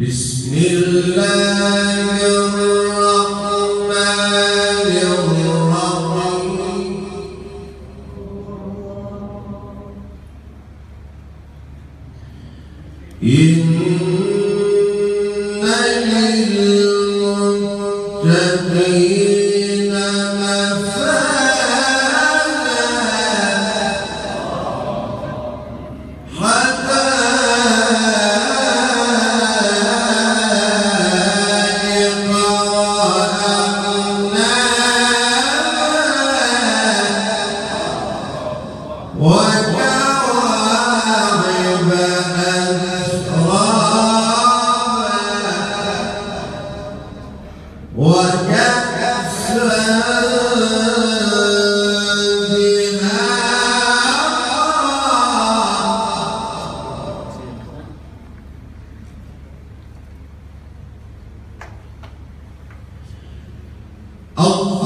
بسم الله الرحمن الرحيم. إن للمتقين Allah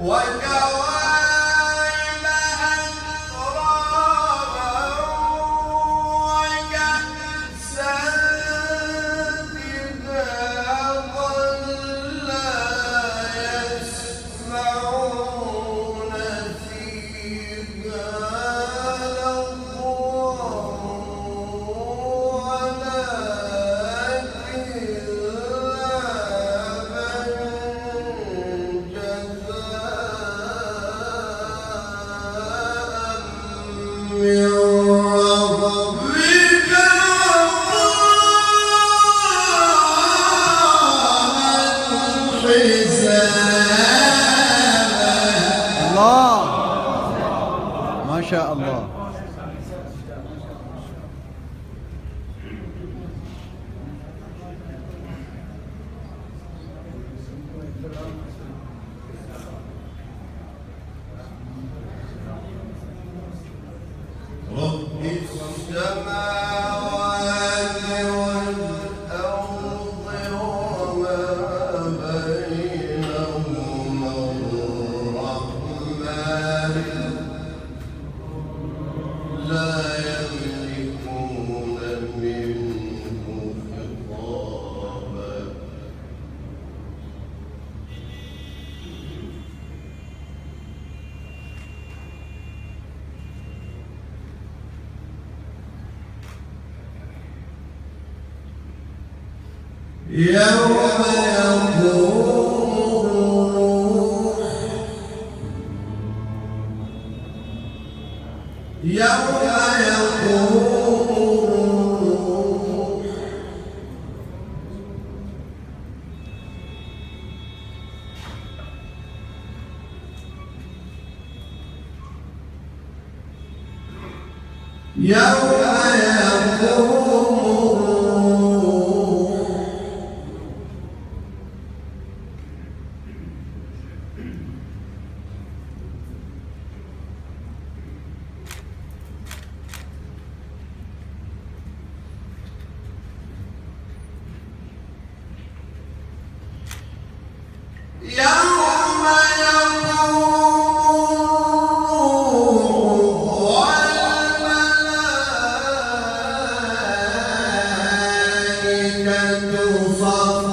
Welcome. يا يقوم الروح يوم يقوم الروح يوم يقوم 越无法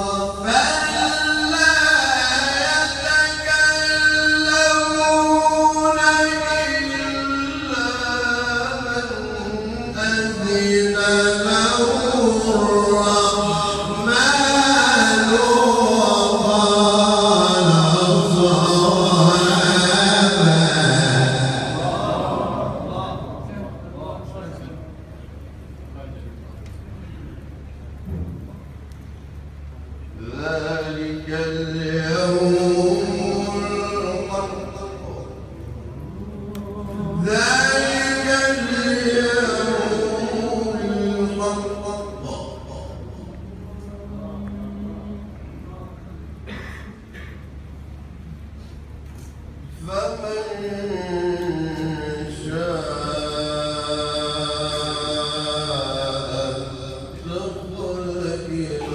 is